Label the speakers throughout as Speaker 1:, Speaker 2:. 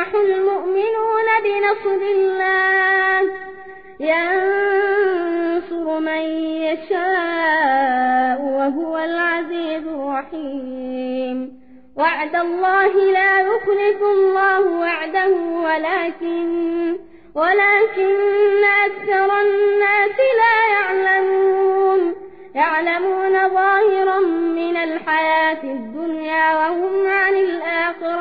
Speaker 1: يفرح المؤمنون بنصر الله. ينصر من يشاء وهو العزيز الرحيم. وعد الله لا يخلف الله وعده ولكن ولكن أكثر الناس لا يعلمون. يعلمون ظاهرا من الحياة الدنيا وهم عن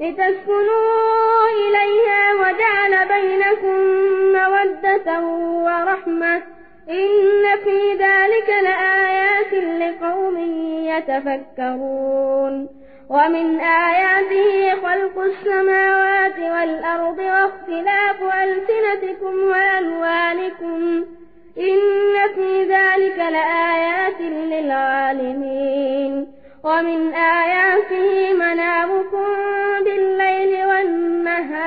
Speaker 1: لتسكنوا إليها وجعل بينكم مودة ورحمة. إن في ذلك لآيات لقوم يتفكرون. ومن آياته خلق السماوات والأرض واختلاف ألسنتكم وألوانكم إن في ذلك لآيات للعالمين. ومن آياته منامكم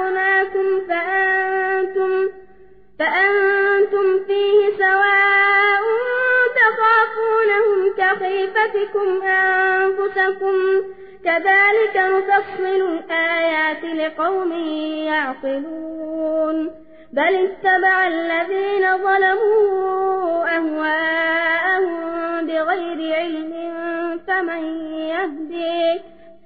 Speaker 1: رزقناكم فأنتم فأنتم فيه سواء تخافونهم كخيفتكم أنفسكم. كذلك نفصل الآيات لقوم يعقلون. بل اتبع الذين ظلموا أهواءهم بغير علم فمن يهدي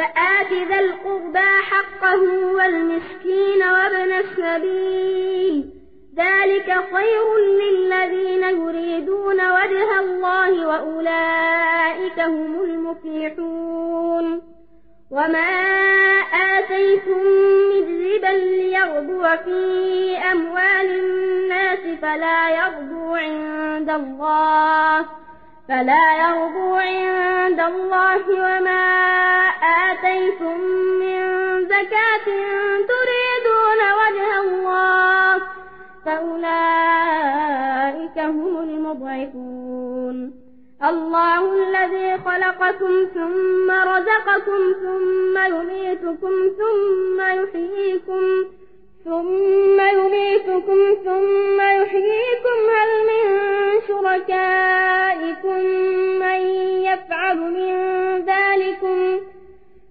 Speaker 1: فآت ذا القربى حقه والمسكين وابن السبيل. ذلك خير للذين يريدون وجه الله وأولئك هم المفلحون. وما آتيتم من ربا ليربو في أموال الناس فلا يربو عند الله. فلا يربو عند الله وما آتيتم من زكاة تريدون وجه الله فأولئك هم المضعفون. الله الذي خلقكم ثم رزقكم ثم يميتكم ثم يحييكم ثم يميتكم ثم يحييكم. هل من شركائكم من يفعل من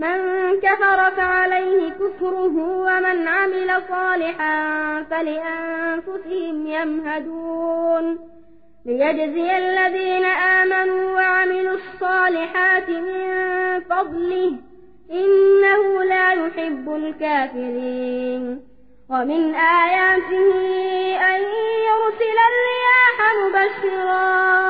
Speaker 1: من كفر فعليه كفره ومن عمل صالحا فلأنفسهم يمهدون. ليجزي الذين آمنوا وعملوا الصالحات من فضله إنه لا يحب الكافرين. ومن آياته أن يرسل الرياح مبشرات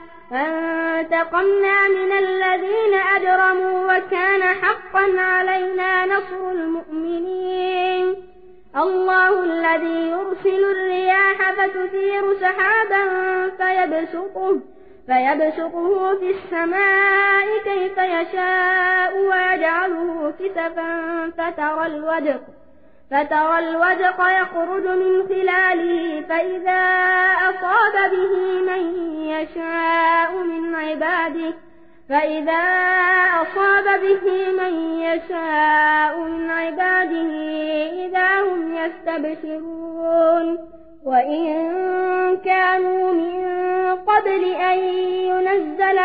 Speaker 1: فانتقمنا من الذين أجرموا وكان حقا علينا نصر المؤمنين. الله الذي يرسل الرياح فتثير سحابا فيبسطه فيبسطه في السماء كيف يشاء ويجعله كسفا فترى الودق فترى الودق يخرج من خلاله فإذا أصاب به من يشاء من عباده فإذا أصاب به من يشاء من عباده إذا هم يستبشرون. وإن كانوا من قبل أن ينزل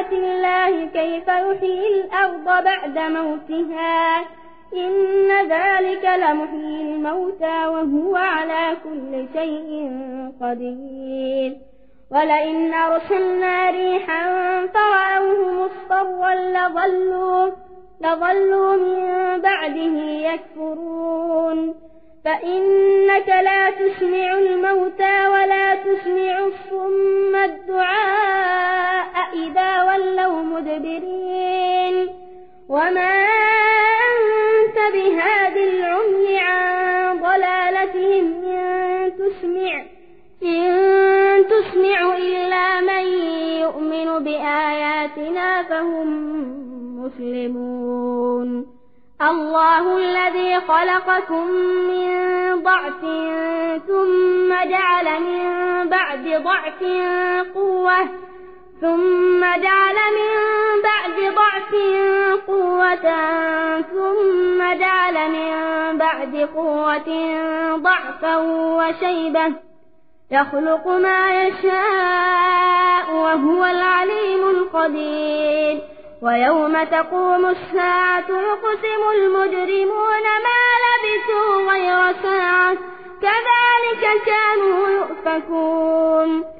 Speaker 1: رحمة الله كيف يحيي الأرض بعد موتها؟ إن ذلك لمحيي الموتى وهو على كل شيء قدير. ولئن أرسلنا ريحا فرأوه مصفرا لظلوا, لظلوا من بعده يكفرون. فإنك لا تسمع الموتى ولا تسمع الصم الدعاء. إذا ولوا مدبرين. وما أنت بهاد العمي عن ضلالتهم إن تسمع إن تسمع إلا من يؤمن بآياتنا فهم مسلمون. الله الذي خلقكم من ضعف ثم جعل من بعد ضعف قوة ثم جعل من بعد ضعف قوة ثم جعل من بعد قوة ضعفا وشيبة. يخلق ما يشاء وهو العليم القدير. ويوم تقوم الساعة يقسم المجرمون ما لبثوا غير ساعة. كذلك كانوا يؤفكون.